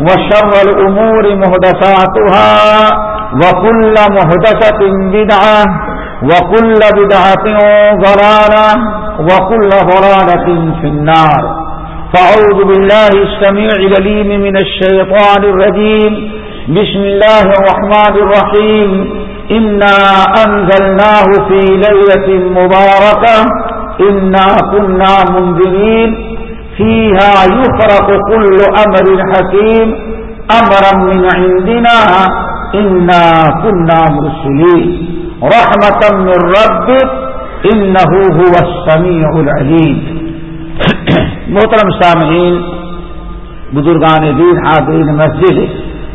وشر الأمور مهدساتها وكل مهدسة بدعة وكل بدعة ضلالة وكل ضلالة في النار. فأعوذ بالله السميع لليم من الشيطان الرجيم. بسم الله الرحمن الرحيم. إنا أنزلناه في ليلة مباركة. إنا كنا منذرين. فيها يفرق كل أمر حكيم. أمرا من عندنا. إنا كنا مرسلين. رحمة من ربك. إنه هو السميع العليم. محترم سامعین، بزرگان دین حاضرین مسجد،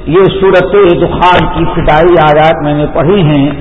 یہ صورت دخان کی ابتدائی آیات میں نے پڑھی ہیں،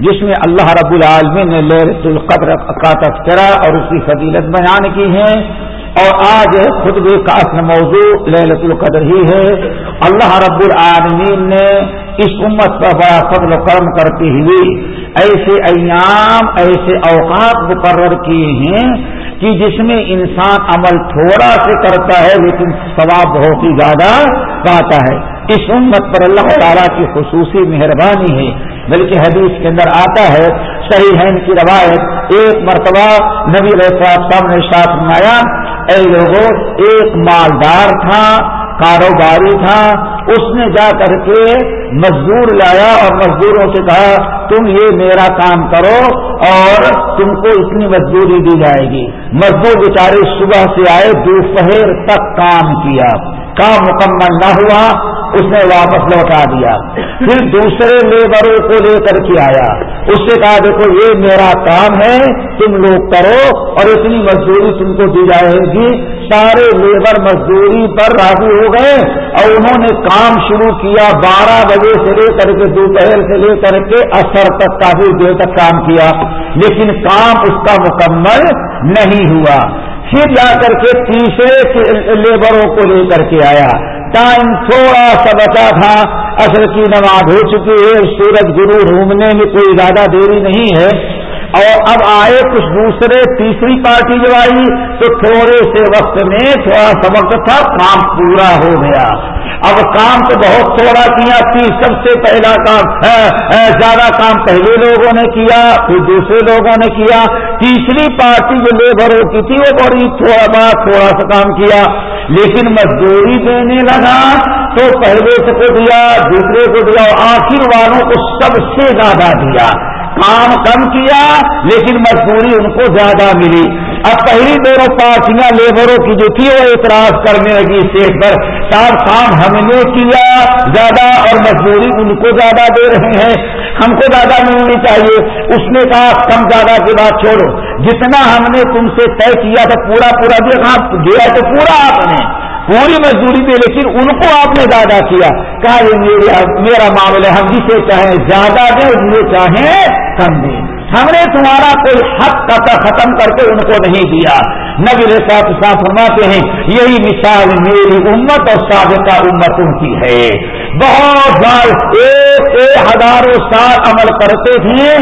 جس میں اللہ رب العالمین نے لہرت القدر کا تذکرہ اور اس کی فضیلت بیان کی ہے اور آج خطب کا اصل موضوع لہلت القدر ہی ہے۔ اللہ رب العالمین نے اس امت پر بڑا فضل و کرم کرتے ہوئے ایسے ایام، ایسے اوقات مقرر کیے ہیں کہ جس میں انسان عمل تھوڑا سے کرتا ہے لیکن ثواب بہت ہی زیادہ پاتا ہے۔ اس امت پر اللہ تعالیٰ کی خصوصی مہربانی ہے۔ بلکہ حدیث کے اندر آتا ہے صحیح ہے ان کی روایت، ایک مرتبہ نبی صاحب نے ساتھ نمایا اے لوگوں ایک مالدار تھا، کاروباری تھا، اس نے جا کر کے مزدور لایا اور مزدوروں سے کہا، تم یہ میرا کام کرو اور تم کو اتنی مزدوری دی جائے گی۔ مزدور بیچارے صبح سے آئے، دوپہر تک کام کیا۔ کام مکمل نہ ہوا۔ اس نے واپس لوٹا دیا۔ پھر دوسرے لیبروں کو لے کر کے آیا۔ اس سے کہا، دیکھو، یہ میرا کام ہے، تم لوگ کرو اور اتنی مزدوری تم کو دی جائے گی۔ سارے لیبر مزدوری پر راضی ہو گئے۔ اور انہوں نے کام شروع کیا بارہ بجے سے لے کر کے دوپہر سے لے کر کے اثر تک کافی دیر تک کام کیا، لیکن کام اس کا مکمل نہیں ہوا۔ پھر جا کر کے تیسرے لیبروں کو لے کر کے آیا۔ ٹائم تھوڑا سا بچا تھا اصل کی نماز ہو چکی ہے، سورج گرو گھومنے میں کوئی زیادہ دیری نہیں ہے۔ اور اب آئے کچھ دوسرے تیسری پارٹی جو آئی، تو تھوڑے سے وقت میں تھوڑا سا وقت تھا، کام پورا ہو گیا۔ اب کام تو بہت تھوڑا کیا تھی سب سے پہلا کام زیادہ کام پہلے لوگوں نے کیا، پھر دوسرے لوگوں نے کیا۔ تیسری پارٹی جو لیبروں کی تھی، وہ بڑی تھوڑا بہت تھوڑا سا کام کیا۔ لیکن مزدوری دینے لگا، تو پہلے سے کو دیا، دوسرے کو دیا، اور آخر والوں کو سب سے زیادہ دیا۔ کام کم کیا لیکن مزدوری ان کو زیادہ ملی۔ اب پہلی دونوں پارٹیاں لیبروں کی جو تھی وہ اعتراض کرنے لگی اسٹیج پر۔ صاحب کام ہم نے کیا، زیادہ اور مزدوری ان کو زیادہ دے رہے ہیں۔ ہم کو زیادہ ملنی چاہیے۔ اس نے کہا، کم زیادہ کی بات چھوڑو۔ جتنا ہم نے تم سے طے کیا تھا پورا پورا دیا دیا تو پورا آپ نے۔ پوری مزدوری پہ، لیکن ان کو آپ نے زیادہ کیا۔ کہا یہ میرا معاملہ ہم جسے چاہیں زیادہ دیں جسے چاہیں کم دیں۔ ہم نے تمہارا کوئی حق کا ختم کر کے ان کو نہیں دیا۔ نبی ساتھ ساتھ فرماتے ہیں، یہی مثال میری امت اور سابقہ امتوں کی ہے۔ بہت سال ایک ایک ہزاروں سال عمل کرتے تھے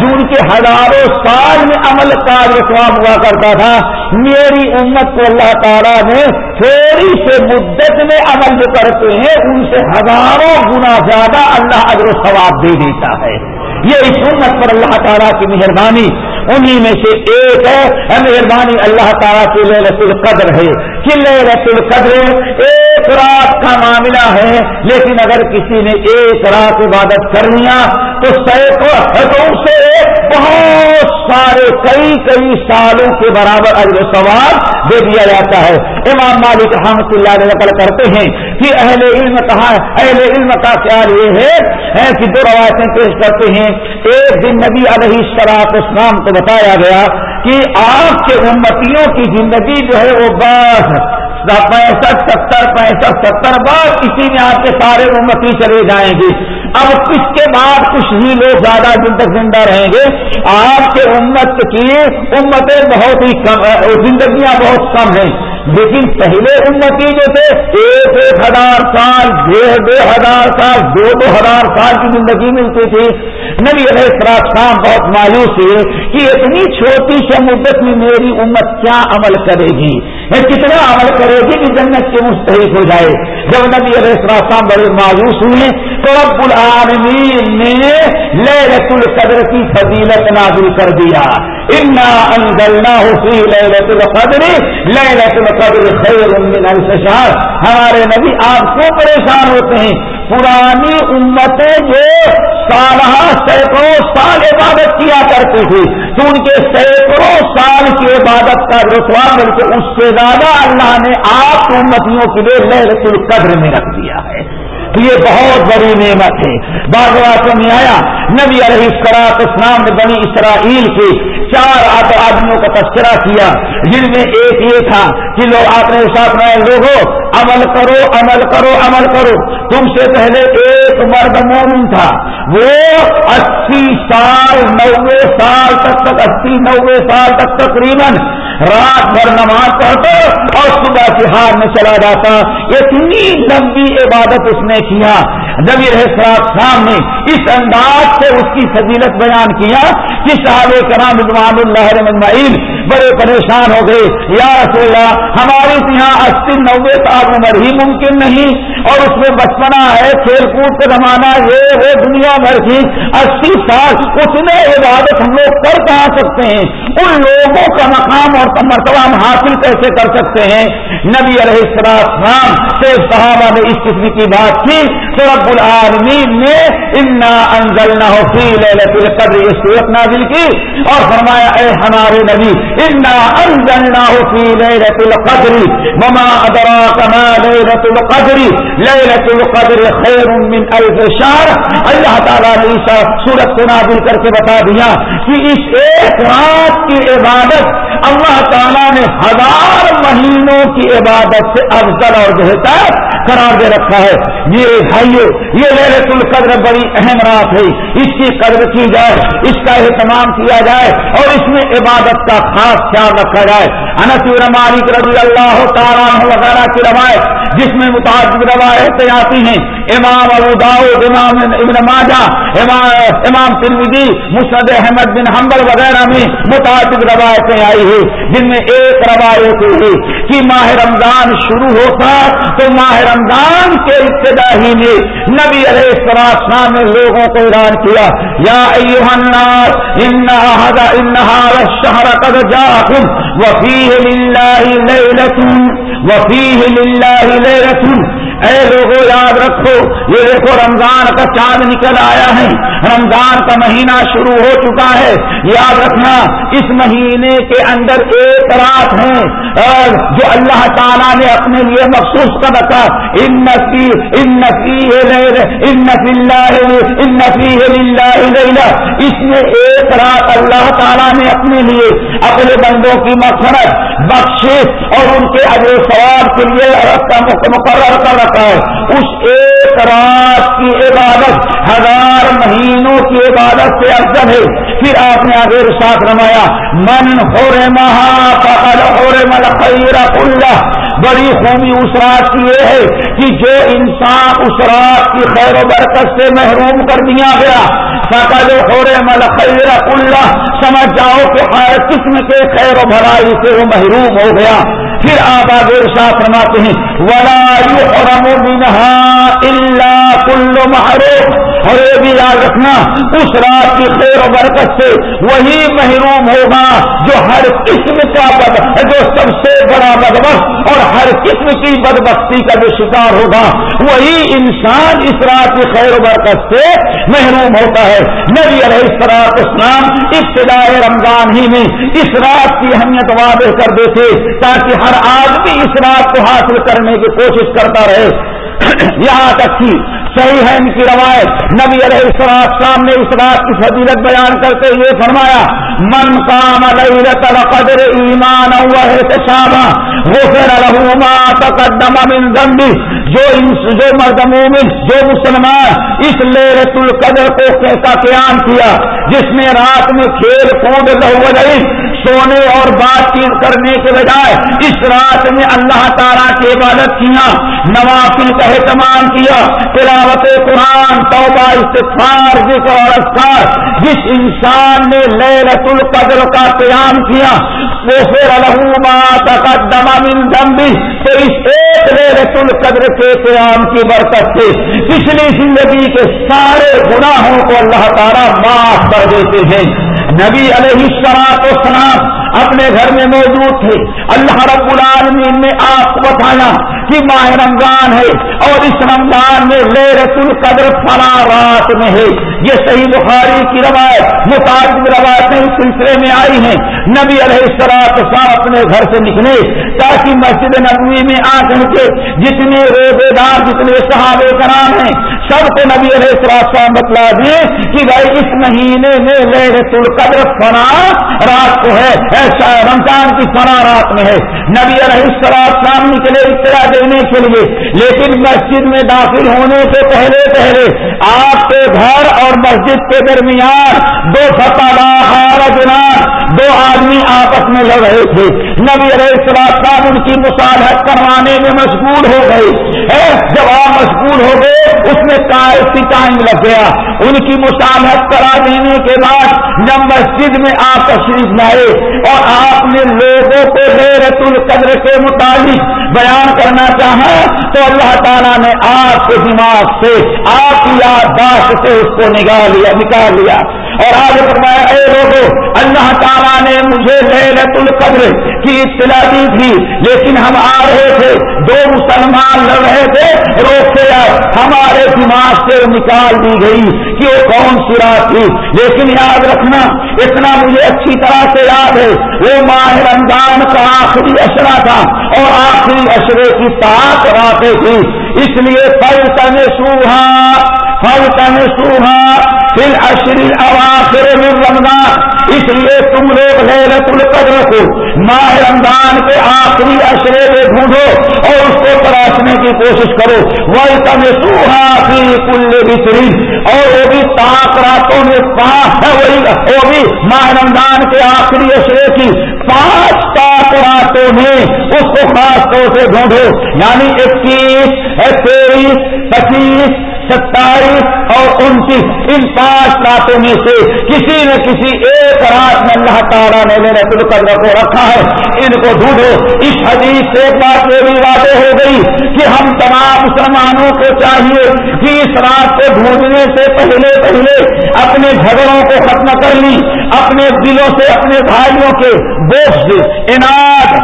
جو ان کے ہزاروں سال میں عمل کا رسوام ہوا کرتا تھا۔ میری امت کو اللہ تعالیٰ نے تھوڑی سے مدت میں عمل جو کرتے ہیں، ان سے ہزاروں گنا زیادہ اللہ اجر و ثواب دے دیتا ہے۔ یہ اس امت پر اللہ تعالیٰ کی مہربانی، انہی میں سے ایک ہے۔ مہربانی، اللہ تعالیٰ کی لہلت القدر ہے۔ کہ لہلت القدر ایک رات کا معاملہ ہے، لیکن اگر کسی نے ایک رات عبادت کر لیا، تو سینکڑوں سے بہت سارے، کئی کئی سالوں کے برابر اجر سوال دے دیا جاتا ہے۔ امام مالک رحمت اللہ علیہ نقل کرتے ہیں کہ اہل علم کہا اہل علم کا خیال یہ ہے کہ دو روایتیں پیش کرتے ہیں۔ ایک دن نبی علیہ السلاط اسلام کو بتایا گیا کہ آپ کے امتیوں کی زندگی جو ہے وہ بس پینسٹھ، ستر پینسٹھ، ستر بس اسی میں آپ کے سارے امتی چلے جائیں گے۔ اب اس کے بعد کچھ ہی لوگ زیادہ دن تک زندہ رہیں گے۔ آپ کے امت کی امتیں بہت ہی کم، زندگیاں بہت کم ہیں۔ لیکن پہلے امتی جو تھے، ایک ایک ہزار سال، ڈیڑھ ڈیڑھ ہزار سال، دو دو ہزار سال کی زندگی ملتی تھی۔ نبی علیہ السلام بہت مایوس ہوئے کہ اتنی چھوٹی سی مدت میں میری امت کیا عمل کرے گی؟ کتنا عمل کرے گی کہ جنت کے مستحق ہو جائے؟ جب نبی علیہ السلام بڑے مایوس ہوئے، تو رب العالمین نے لیلت القدر کی فضیلت نازل کر دیا۔ فی لیلت القدر۔ لیلت القدر خیر من الف شہر ہمارے نبی آپ کو پریشان ہوتے ہیں۔ پرانی امتیں جو سالہ سینکڑوں سال عبادت کیا کرتی تھی، تو ان کے سینکڑوں سال کی عبادت کا رسوا مل کے اس سے زیادہ اللہ نے آپ امتیوں کے لیے لیلت القدر میں رکھ دیا ہے۔ یہ بہت بڑی نعمت ہے۔ بعض باتوں میں آیا، نبی علیہ السلاط اسلام نے بنی اسرائیل کے چار آدمیوں کا تذکرہ کیا، جن میں ایک یہ تھا کہ لوگ آپ نے ساتھ میں لوگوں، عمل کرو عمل کرو عمل کرو۔ تم سے پہلے ایک مرد مومن تھا، وہ اسی سال، نوے سال تک تک، اسی نوے سال تک تقریباً رات بھر نماز پڑھتا اور صبح سے ہار میں چلا جاتا۔ اتنی لمبی عبادت اس نے کیا۔ جب یہ صاحب نے اس انداز سے اس کی فضیلت بیان کیا کہ صاحب کرام رضوان اللہ مجمعین بڑے پریشان ہو گئے۔ یا رسول اللہ، ہمارے یہاں اسی نوے سال عمر ہی ممکن نہیں۔ اور اس میں بچپنا ہے، کھیل کود کا زمانہ یہ وہ دنیا بھر کی اسی سال اتنے عبادت ہم لوگ کر کہاں سکتے ہیں؟ ان لوگوں کا مقام اور مرتبہ ہم حاصل کیسے کر سکتے ہیں؟ نبی علیہ السلام سے صحابہ نے اس قسم کی بات کی۔ تو رب العالمین نے انا انزل نہ فی لیلت القدر یہ صورت نازل کی اور فرمایا، اے ہمارے نبی، انا انزل نہ فی لیلت القدر مما ادراک ما لیلت القدر لیلت القدر خیر من الف شہر اللہ تعالیٰ نے اس سورت کو نازل کر کے بتا دیا کہ اس ایک رات کی عبادت اللہ تعالیٰ نے ہزار مہینوں کی عبادت سے افضل اور بہتر قرار دے رکھا ہے۔ یہ بھائیو، یہ لہرت القدر بڑی اہم رات ہے۔ اس کی قدر کی جائے، اس کا اہتمام کیا جائے اور اس میں عبادت کا خاص خیال رکھا جائے۔ انسی رمانی رضی اللہ تعالیٰ وغیرہ کی روایت، جس میں متعدد روایتیں آتی ہیں۔ امام ابو داؤد، امام ابن ماجہ، امام امام ترمیدی مسد احمد بن حنبل وغیرہ میں متعدد روایتیں آئی ہیں۔ ہے جن میں ایک روایت ہوئی کہ ماہ رمضان شروع ہوتا تو ماہ رمضان کے ابتدا ہی نے نبی علیہ السلام نے لوگوں کو اعلان کیا، یا ایوہ قد جاکم وفیہ للہ لیلتن وفیہ للہ لیلتن اے لوگوں یاد رکھو، یہ دیکھو رمضان کا چاند نکل آیا ہے۔ رمضان کا مہینہ شروع ہو چکا ہے۔ یاد رکھنا، اس مہینے کے اندر ایک رات ہے۔ جو اللہ تعالیٰ نے اپنے لیے مخصوص کر رکھا ان نفی ان نفی ان نفی اس میں ایک رات اللہ تعالیٰ نے اپنے لیے اپنے بندوں کی مفرت بخش اور ان کے اگلے سوال کے لیے مقرر کر رکھا۔ ہے۔ اس ایک رات کی عبادت، ہزار مہینوں کی عبادت سے افضل ہے۔ پھر آپ نے آگے ساتھ رمایا من ہو رے مہا ہو رے مل اللہ بڑی خوبی اس رات کی یہ ہے کہ جو انسان اس رات کی خیر و برکت سے محروم کر دیا گیا سکل ہو رے مل خیر اللہ سمجھ جاؤ کہ ہر قسم کے خیر و بھلائی سے وہ محروم ہو گیا۔ پھر آپ آگے ساتھ فرماتے ہیں ولا منہا اللہ کل محروم اور یہ بھی یاد رکھنا، اس رات کی خیر و برکت سے وہی محروم ہوگا جو ہر قسم کا بد جو سب سے بڑا بدبخت اور ہر قسم کی بدبختی کا جو شکار ہوگا، وہی انسان اس رات کی خیر و برکت سے محروم ہوتا ہے۔ نبی علیہ السلاط اسلام ابتدائے رمضان ہی میں اس رات کی اہمیت واضح کر دیتے تاکہ ہر آدمی اس رات کو حاصل کرنے کی کوشش کرتا رہے۔ یہاں تک کہ صحیح ہے ان کی روایت۔ نبی علیہ السلام نے اس رات کی فضیلت بیان کرتے ہوئے فرمایا، من کام القدر ایمان تقدم من ذنبی جو جو مرد مومن، جو مسلمان اس لیلت القدر کو کا قیام کیا، جس نے رات میں کھیل کود لہو سونے اور بات چیت کرنے کے بجائے اس رات میں اللہ تعالیٰ کی عبادت کیا، نوافل کا اہتمام کیا، تلاوت قرآن، توبہ استفار ذکر اور اسکار جس انسان نے لیلت القدر کا قیام کیا تقدم من دمبی تو اس ایک لیلت القدر کے قیام کی برکت سے پچھلی زندگی کے سارے گناہوں کو اللہ تعالیٰ معاف کر دیتے ہیں۔ نبی علیہ السلام اپنے گھر میں موجود تھے۔ اللہ رب العالمین نے آپ کو بتایا کہ ماہ رمضان ہے اور اس رمضان میں لیرت القدر فلا رات میں ہے۔ یہ صحیح بخاری کی روایت متعدد روایتیں اس سلسلے میں آئی ہیں نبی علیہ السلاط صاحب اپنے گھر سے نکلے تاکہ مسجد نبوی میں آ کر کے جتنے روزے دار جتنے صحابہ کرام ہیں، سب کو نبی علیہ السلاط صاحب بتلا دیں کہ بھائی اس مہینے میں لیرت القدر فنا رات کو ہے۔ رمضان کی فنا رات میں ہے۔ نبی علیہ السلام سامنے کے لیے اطلاع دینے کے لیے، لیکن مسجد میں داخل ہونے سے پہلے پہلے آپ کے گھر اور مسجد کے درمیان دو فتح دو آدمی آپس میں لڑ رہے تھے۔ نبی علیہ السلام ان کی مصالحت کروانے میں مشغول ہو گئے۔ جب آپ مشغول ہو گئے، اس میں کافی ٹائم لگ گیا۔ ان کی مصالحت کرا دینے کے بعد جب مسجد میں آپ تشریف لائے اور آپ نے لوگوں کو غیرت القدر کے مطابق بیان کرنا چاہا، تو اللہ تعالیٰ نے آپ کے دماغ سے، آپ کی یادداشت سے اس کو نکال لیا نکال لیا۔ اور آج فرمایا، اے لوگوں اللہ تعالیٰ نے مجھے لہرت القدر کی اطلاع دی تھی، لیکن ہم آ رہے تھے، دو مسلمان لڑ رہے تھے روکتے ہمارے دماغ سے نکال دی گئی کہ وہ کون سی رات تھی۔ لیکن یاد رکھنا، اتنا مجھے اچھی طرح سے یاد ہے، وہ ماہ رمضان کا آخری اشرا تھا اور آخری اشرے کی سات راتیں تھی اس لیے پل تن سوہا پل سوہا پھر اشری اواخر رمضان اس لیے تم لوگ لہرت القدر کو ماہ رمضان کے آخری اشرے میں ڈھونڈو اور اس کو تراشنے کی کوشش کرو۔ وہ تم سوہا کل بچری اور وہ بھی پانچ راتوں میں پانچ ہے، وہی وہ بھی ماہ رمضان کے آخری اشرے کی پانچ پانچ راتوں میں اس کو خاص طور سے ڈھونڈو۔ یعنی اکیس تیئیس پچیس ستائیس اور انتیس ان پانچ راتوں میں سے کسی نہ کسی ایک رات میں اللہ تعالیٰ نے میرے القدر کو رکھا ہے۔ ان کو ڈھونڈو۔ اس حدیث سے ایک بات یہ بھی واضح ہو گئی کہ ہم تمام مسلمانوں کو چاہیے کہ اس رات کو ڈھونڈنے سے پہلے پہلے اپنے جھگڑوں کو ختم کر لی اپنے دلوں سے، اپنے بھائیوں کے بوجھ انعد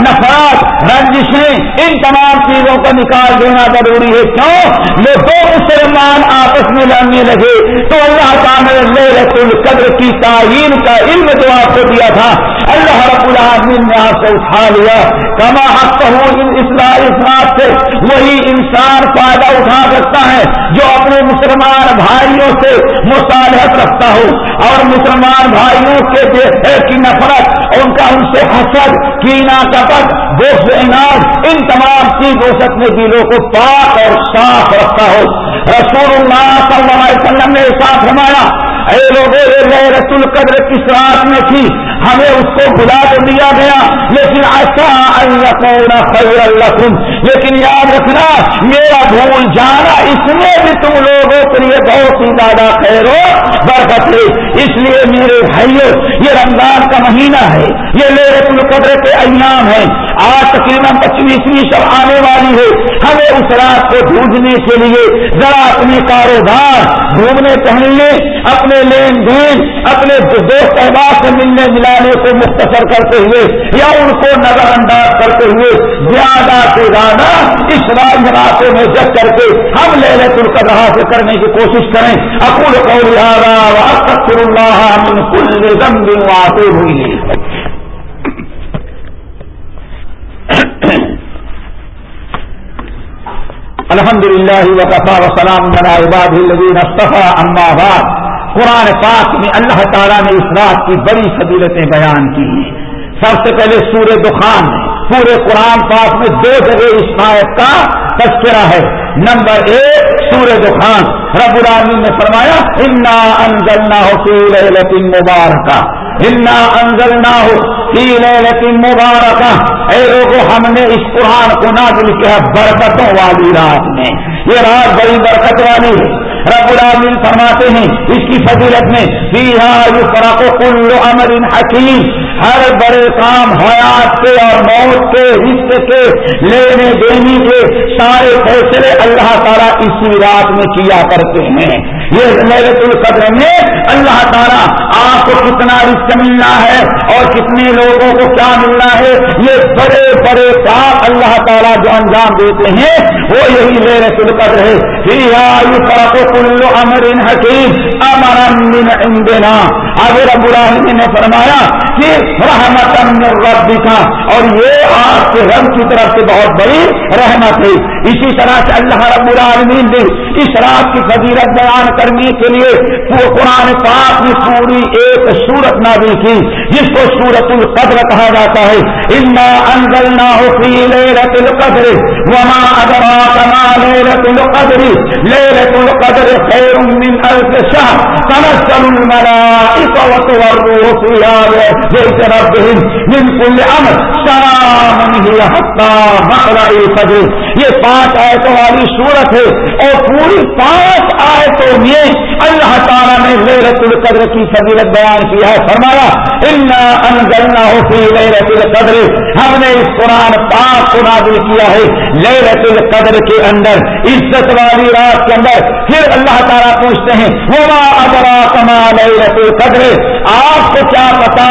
نفرات، رنجشیں، ان تمام چیزوں کو نکال دینا ضروری ہے۔ کیوں؟ یہ دو مسلمان آپس میں لڑنے لگے تو اللہ تعالیٰ نے لہرت القدر کی تعین کا علم جو آپ کو دیا تھا، اللہ رب العالمین نے آپ سے اٹھا لیا۔ کما حق ہوں ان اصلاح اس بات سے، وہی انسان فائدہ اٹھا سکتا ہے جو اپنے مسلمان بھائیوں سے مصالحت رکھتا ہو۔ اور مسلمان بھائیوں کے کی نفرت، ان کا ان سے حسد، کینا کپٹ دوست انعام ان تمام چیزوں سے اپنے دلوں کو پاک اور صاف رکھتا ہو۔ رسول اللہ صلی اللہ علیہ وسلم نے ساتھ ہمارا اے لوگوں رت القدر کس رات میں تھی؟ ہمیں اس کو بلا تو دیا گیا، لیکن ایسا خیر اللہ لیکن یاد رکھنا، میرا بھول جانا، اس میں بھی تم لوگوں کے لیے بہت ہی زیادہ خیر ہو، برکت ہے۔ اس لیے میرے بھائیوں یہ رمضان کا مہینہ ہے، یہ لہرت القدر کے ایام ہیں۔ آج تقریباً پچیسویں سب آنے والی ہے۔ ہمیں اس رات کو ڈھونڈنے کے لیے ذرا اپنے کاروبار گھومنے ٹہلنے، اپنے لین دین، اپنے دوست احباب سے ملنے، ملانے کو مختصر کرتے ہوئے یا ان کو نظر انداز کرتے ہوئے زیادہ سے زیادہ اس رات، راتوں میں جگ کر کے ہم لے لے تر کر رہا سے کرنے کی کوشش کریں۔ اکول کو اللہ کل ذنب آتے ہوئی الحمد للہ وقفا وسلام منا عباد الدین اصطفیٰ، اما بعد۔ قرآن پاک میں اللہ تعالیٰ نے اس رات کی بڑی فضیلتیں بیان کی ہیں۔ سب سے پہلے سورہ دخان پورے قرآن پاک میں دو جگہ اس آیت کا تذکرہ ہے۔ نمبر ایک، سورہ دخان۔ رب العالمین نے فرمایا، انا انزل نہ مبارکہ۔ انا انزل نہ ہو لیکن مبارکہ اے لوگوں ہم نے اس قرآن کو نازل کیا برکتوں والی رات میں۔ یہ رات بڑی برکت والی ہے۔ رب العالمین فرماتے ہیں، اس کی فضیلت میں فراق کل امر حکیم ہر بڑے کام حیات کے اور موت کے حصے کے لینے دینے کے سارے فیصلے اللہ تعالیٰ اسی رات میں کیا کرتے ہیں۔ یہ للت القدر میں اللہ تعالیٰ آپ کو کتنا رشت ملنا ہے اور کتنے لوگوں کو کیا ملنا ہے، یہ بڑے بڑے کام اللہ تعالیٰ جو انجام دیتے ہیں، وہ یہی للت القدر ہے۔ کلو امر حکیم امر اندنا آگے رب العالمین نے فرمایا کہ رحمت رب کا اور یہ آپ کے رب کی طرف سے بہت بڑی رحمت ہے اسی طرح سے اللہ رب العالمین نے اس رات کی فضیلت بیان کرنے کے لیے قرآن پاک میں پوری ایک سورت نازل کی، جس کو سورت القدر کہا جاتا ہے۔ انا انگل نہ ہو فی لیلت القدر وما ادراک ما لیلت القدر۔ لیلت القدر خیر من الف شهر، تنزل الملائکہ والروح ربهم من كل امر سلام هي حتى مطلع الفجر یہ پانچ آیتوں والی صورت ہے اور پوری پانچ آیتوں میں اللہ تعالیٰ نے لیرت القدر کی فضیلت بیان کیا ہے۔ فرمایا انزلنا ہو فی لیرت القدر ہم نے اس قرآن پاک کو نازل کیا ہے لیرت القدر کے اندر، عزت والی رات کے اندر۔ پھر اللہ تعالیٰ پوچھتے ہیں وہ ابرا کما لیرت القدر? آپ کو کیا پتا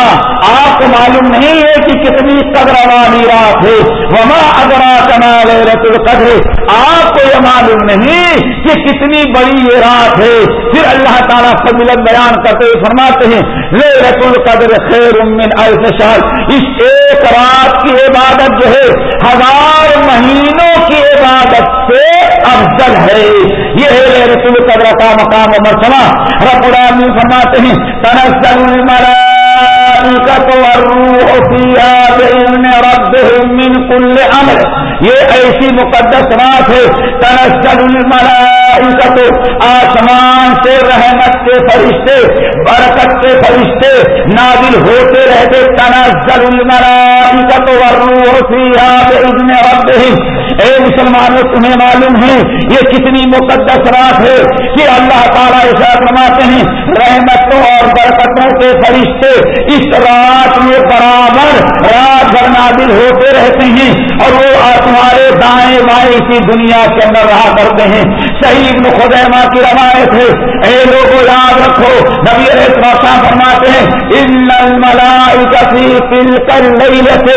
آپ کو معلوم نہیں ہے کہ کتنی قدر والی رات ہے۔ وما ابرا کما لیرت القدر آپ کو یہ معلوم نہیں کہ کتنی بڑی یہ رات ہے۔ پھر اللہ تعالیٰ فضلت بیان کرتے ہوئے فرماتے ہیں لیرت القدر خیر من الف شہر۔ اس ایک رات کی عبادت جو ہے، ہزار مہینوں کی عبادت سے افضل ہے۔ یہ ہے لیرت القدر کا مقام و مرتبہ۔ رب العالمین فرماتے ہیں، تنزل الملائکۃ والروح فیہا بإذن ربهم من كل امر۔ یہ ایسی مقدس رات ہے تنسل الملائکت آسمان سے رحمت کے فرشتے، برکت کے فرشتے نازل ہوتے رہتے، تنزل الملائکت والروح فیہا بإذن ربہم۔ اے مسلمانوں، تمہیں معلوم ہے، یہ کتنی مقدس رات ہے کہ اللہ تعالیٰ ایسا فرماتے ہیں، رحمتوں اور برکتوں کے فرشتے اس رات میں برابر رات بھر نازل ہوتے رہتے ہیں اور وہ تمہارے دائیں بائیں اسی دنیا کے اندر رہا کرتے ہیں۔ صحیح ابن خدیمہ کی روایت ہے۔ اے لوگوں یاد رکھو، نبی روشا فرماتے ہیں، ان الملائکتی تلک اللیلت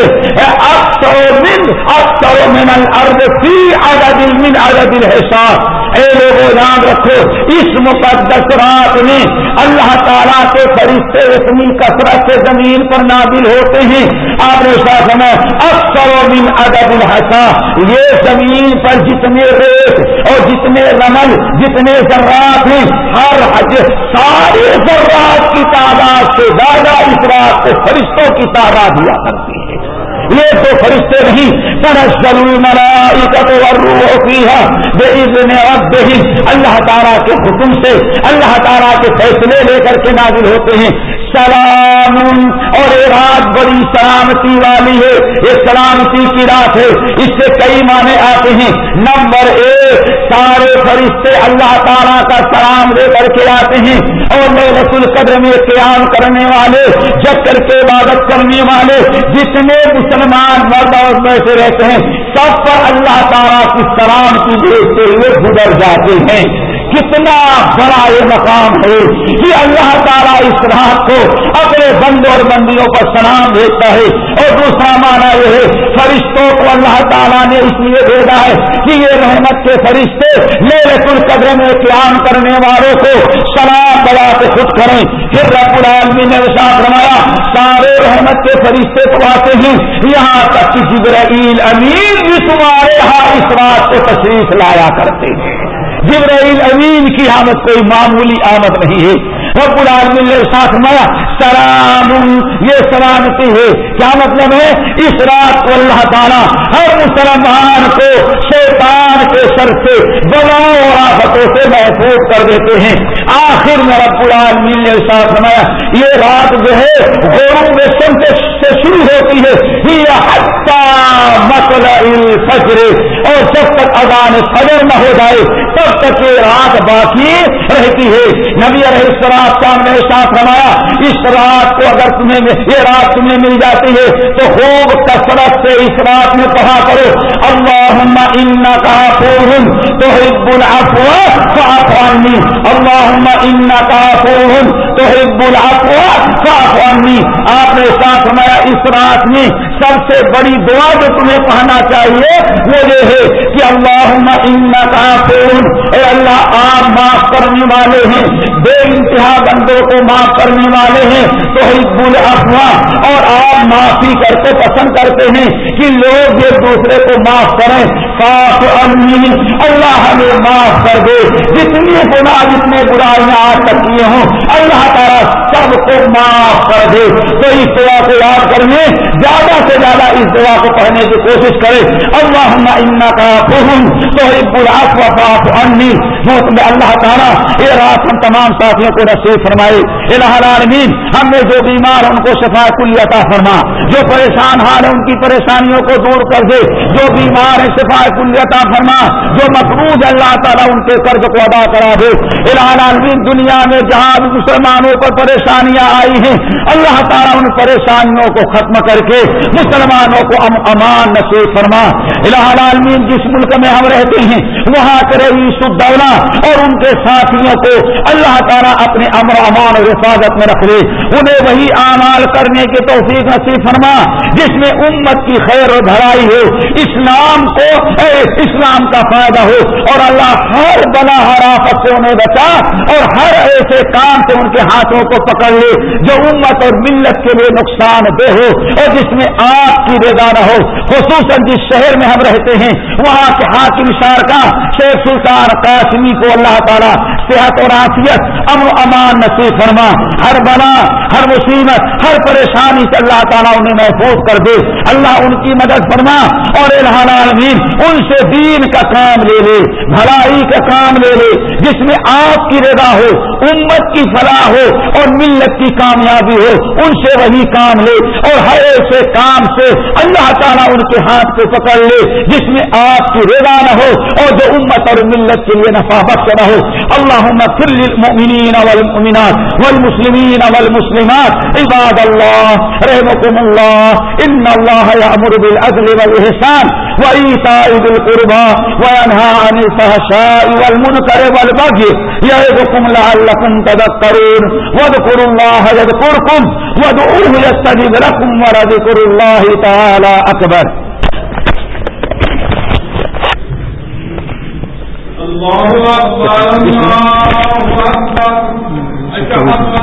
اکثر من اکثر من الارض، فی عدد من عدد الحساب اے لوگوں یاد رکھو، اس مقدس رات میں اللہ تعالیٰ کے فرشتے اتنی کثرت سے زمین پر نازل ہوتے ہیں۔ آپ نے ساتھ اکثر و من عدد الحسا یہ زمین پر جتنے ریت اور جتنے رمل، جتنے ذرات ہیں، ہر حج سارے ذرات کی تعداد سے زیادہ اس رات سے فرشتوں کی تعداد ہوا کرتی ہے۔ یہ تو فرشتے نہیں اللہ تعالیٰ کے حکم سے، اللہ تعالیٰ کے فیصلے لے کر کے نازل ہوتے ہیں۔ سلام۔ اور یہ رات بڑی سلامتی والی ہے، یہ سلامتی کی رات ہے۔ اس سے کئی معنی آتے ہیں۔ نمبر ایک سارے فرشتے اللہ تعالیٰ کا سلام لے کر کے آتے ہیں اور میں رسول قدر میں قیام کرنے والے جب کر کے عبادت کرنے والے، جتنے مسلمان مرد اور میں سے رہتے ہیں، سب پر اللہ تعالیٰ کی سلام کی دیکھتے ہوئے گزر جاتے ہیں۔ کتنا بڑا یہ مقام ہے کہ اللہ تعالیٰ اس رات کو اپنے بندوں اور بندیوں پر سلام بھیجتا ہے اور دوسرا مانا یہ ہے، فرشتوں کو اللہ تعالیٰ نے اس لیے بھیجا ہے کہ یہ رحمت کے فرشتے میرے کل قدر میں قیام کرنے والوں کو سلام بڑا کے خود کریں۔ پھر رب العالمین نے ساتھ رمایا سارے رحمت کے فرشتے تو آتے ہیں، یہاں تک کہ جبرائیل امین بھی تمہارے ہاں اس رات کو تشریف لایا کرتے ہیں۔ جبرائیل امین کی آمد کوئی معمولی آمد نہیں ہے۔ رب العالمین نے ساتھ مایا سلام، یہ سلامتی ہے۔ کیا مطلب ہے؟ اس رات کو اللہ تعالیٰ ہر مسلمان کو شیطان کے سر سے بلاؤ اور آفتوں سے محفوظ کر دیتے ہیں۔ آخر میں رب العالمین نے ساتھ مایا یہ رات جو ہے غوروں میں سن سے شروع ہوتی ہے۔ یہ مسل فجر اور جب تک اذان فجر نہ ہو جائے، تب تک یہ رات باقی رہتی ہے۔ نبی علیہ السلام سامنے ساتھ رمایا اس رات کو اگر تمہیں یہ رات تمہیں مل جاتی ہے، تو خوب کثرت سے اس رات میں پڑھا کرو۔ اللہ ان کا پورن تو ہب الافو فافانی اللہ ان کا پورن تو ہب الافو فافانی آپ نے ساتھ رمایا اس رات میں سب سے بڑی دعا جو تمہیں پڑھنا چاہیے وہ یہ ہے کہ اللہ ان کا پورن اے اللہ، آپ معاف کرنے والے ہیں۔ بے انتہا بندوں کو معاف کرنے والے ہیں تو بول افواہ۔ اور آپ معافی کرتے، پسند کرتے ہیں کہ لوگ ایک دوسرے کو معاف کریں۔ صاف امین، اللہ ہمیں معاف کر دے۔ جتنی گناہ، جتنے برائیاں آج تک کیے ہوں، اللہ تعالیٰ سب کو معاف کر دے۔ تو اس دعا کو یاد کرنے، زیادہ سے زیادہ اس دعا کو پڑھنے کی کوشش کرے۔ اللہ ان کا تو برا میں اللہ تعالیٰ یہ رات ہم تمام ساتھیوں کو نصیب فرمائے۔ الہ العالمین، ہم نے جو بیمار ان کو شفا کلی عطا فرما۔ جو پریشان حال ہے ان کی پریشانیوں کو دور کر دے۔ جو بیمار ہے شفا کلی عطا فرما۔ جو مقروض اللہ تعالیٰ ان کے قرض کو ادا کرا دے۔ الہ العالمین، دنیا میں جہاں بھی مسلمانوں پر پریشانیاں آئی ہیں۔ اللہ تعالیٰ ان پریشانیوں کو ختم کر کے مسلمانوں کو امان نصیب فرما۔ الہ العالمین، جس ملک میں ہم رہتے ہیں، وہاں کرے یوسف دولہ اور ان کے ساتھیوں کو اللہ تعالیٰ اپنے امر امان اور حفاظت میں رکھ لے۔ انہیں وہی اعمال کرنے کی توفیق نصیب فرما، جس میں امت کی خیر و بھرائی ہو، اسلام کو، اے اسلام کا فائدہ ہو، اور اللہ ہر بنا ہر آفت سے انہیں بچا اور ہر ایسے کام سے ان کے ہاتھوں کو پکڑ لے جو امت اور ملت کے لیے نقصان دہ ہو اور جس میں آپ کی رضا نہ ہو۔ خصوصاً جس شہر میں ہم رہتے ہیں، وہاں کے حاکم شار کا شیخ سلطان قاسمی کو اللہ تعالیٰ صحت اور عافیت، امن امان نصیب فرما، ہر بنا ہر مصیبت، ہر پریشانی سے اللہ تعالیٰ انہیں محفوظ کر دے۔ اللہ ان کی مدد فرما اور العالمین ان سے دین کا کام لے لے، بھلائی کا کام لے لے۔ جس میں آپ کی رضا ہو، امت کی فلاح ہو اور ملت کی کامیابی ہو، ان سے وہی کام لے۔ اور ہر ایسے کام سے اللہ تعالیٰ ان کے ہاتھ کو پکڑ لے، جس میں آپ کی رضا نہ ہو اور جو امت اور ملت کے لیے نفا بخش رہو اللهم كل للمؤمنين والمؤمنات والمسلمين والمسلمات. عباد الله، رحمكم الله. ان الله يأمر بالعدل والإحسان وإيتاء ذي القربى وينهى عن الفحشاء والمنكر والبغي يعظكم لعلكم تذكرون. واذكروا الله يذكركم وادعوه يستجب لكم ولذكر الله تعالى أكبر. الله أكبر الله أكبر أشهد